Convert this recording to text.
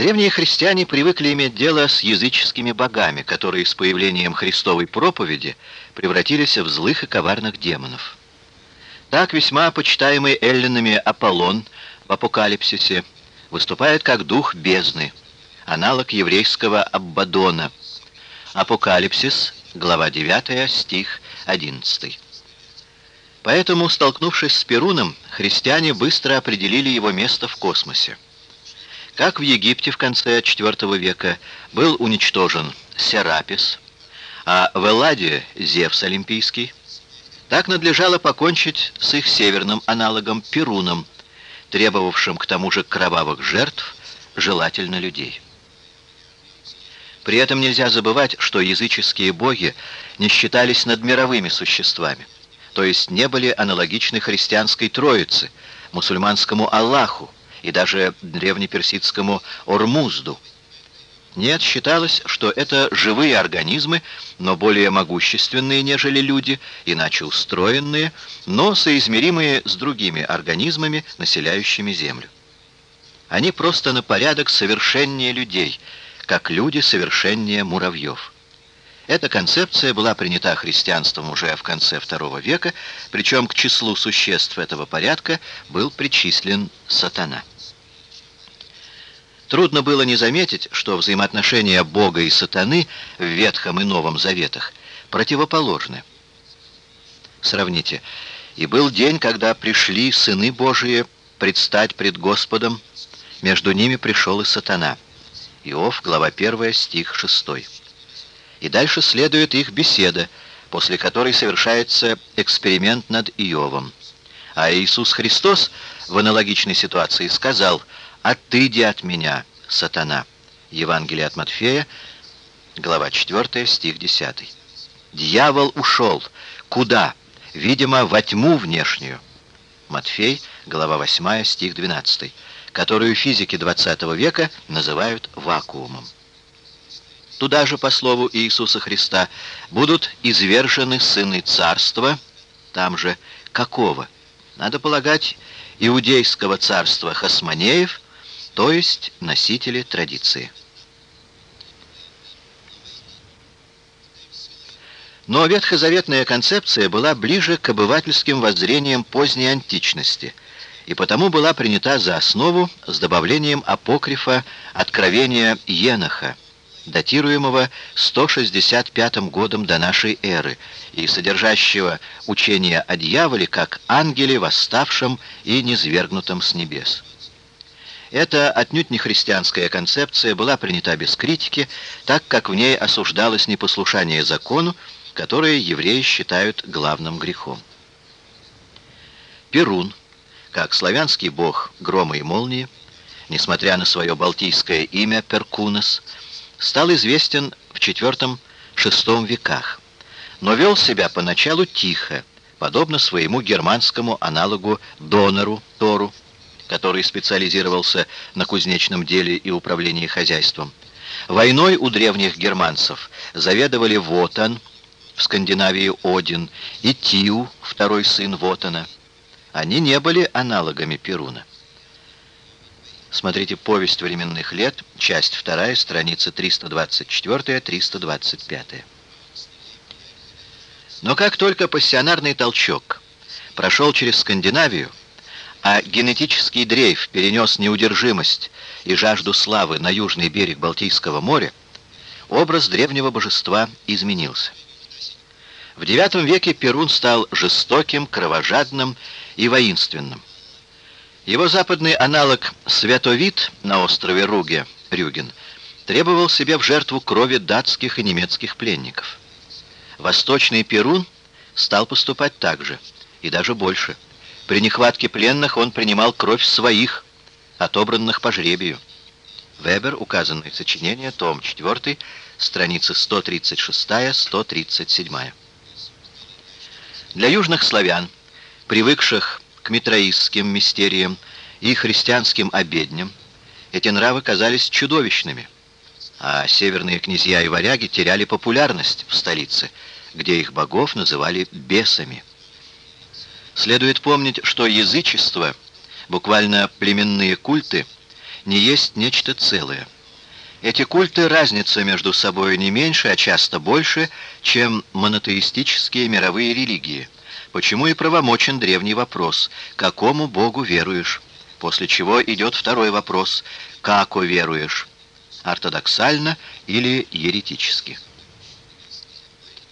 Древние христиане привыкли иметь дело с языческими богами, которые с появлением Христовой проповеди превратились в злых и коварных демонов. Так весьма почитаемый эллинами Аполлон в Апокалипсисе выступает как дух бездны, аналог еврейского Аббадона. Апокалипсис, глава 9, стих 11. Поэтому, столкнувшись с Перуном, христиане быстро определили его место в космосе. Как в Египте в конце IV века был уничтожен Серапис, а в Элладе Зевс Олимпийский, так надлежало покончить с их северным аналогом Перуном, требовавшим к тому же кровавых жертв, желательно людей. При этом нельзя забывать, что языческие боги не считались надмировыми существами, то есть не были аналогичны христианской Троице, мусульманскому Аллаху и даже древнеперсидскому Ормузду. Нет, считалось, что это живые организмы, но более могущественные, нежели люди, иначе устроенные, но соизмеримые с другими организмами, населяющими Землю. Они просто на порядок совершеннее людей, как люди совершеннее муравьев. Эта концепция была принята христианством уже в конце II века, причем к числу существ этого порядка был причислен сатана. Трудно было не заметить, что взаимоотношения Бога и сатаны в Ветхом и Новом Заветах противоположны. Сравните. «И был день, когда пришли сыны Божии предстать пред Господом, между ними пришел и сатана». Иов, глава 1, стих 6. И дальше следует их беседа, после которой совершается эксперимент над Иовом. А Иисус Христос в аналогичной ситуации сказал – «Отыди от меня, сатана». Евангелие от Матфея, глава 4, стих 10. «Дьявол ушел. Куда? Видимо, во тьму внешнюю». Матфей, глава 8, стих 12, которую физики 20 века называют вакуумом. Туда же, по слову Иисуса Христа, будут извержены сыны царства, там же какого? Надо полагать, иудейского царства Хасманеев – то есть носители традиции. Но ветхозаветная концепция была ближе к обывательским воззрениям поздней античности и потому была принята за основу с добавлением апокрифа «Откровения Еноха», датируемого 165 годом до нашей эры и содержащего учение о дьяволе как ангеле, восставшем и низвергнутом с небес. Эта отнюдь не христианская концепция была принята без критики, так как в ней осуждалось непослушание закону, которое евреи считают главным грехом. Перун, как славянский бог грома и молнии, несмотря на свое балтийское имя Перкунес, стал известен в IV-VI веках, но вел себя поначалу тихо, подобно своему германскому аналогу Донору, Тору, который специализировался на кузнечном деле и управлении хозяйством. Войной у древних германцев заведовали Вотан, в Скандинавии Один, и Тиу, второй сын Вотана. Они не были аналогами Перуна. Смотрите «Повесть временных лет», часть 2, страница 324-325. Но как только пассионарный толчок прошел через Скандинавию, а генетический дрейф перенес неудержимость и жажду славы на южный берег Балтийского моря, образ древнего божества изменился. В IX веке Перун стал жестоким, кровожадным и воинственным. Его западный аналог Святовид на острове Руге, Рюген, требовал себе в жертву крови датских и немецких пленников. Восточный Перун стал поступать так же, и даже больше – при нехватке пленных он принимал кровь своих, отобранных по жребию. Вебер, указанное сочинение, том 4, страницы 136-137. Для южных славян, привыкших к митроистским мистериям и христианским обедням, эти нравы казались чудовищными, а северные князья и варяги теряли популярность в столице, где их богов называли бесами. Следует помнить, что язычество, буквально племенные культы, не есть нечто целое. Эти культы разница между собой не меньше, а часто больше, чем монотеистические мировые религии. Почему и правомочен древний вопрос «Какому Богу веруешь?», после чего идет второй вопрос «Како веруешь?», ортодоксально или еретически.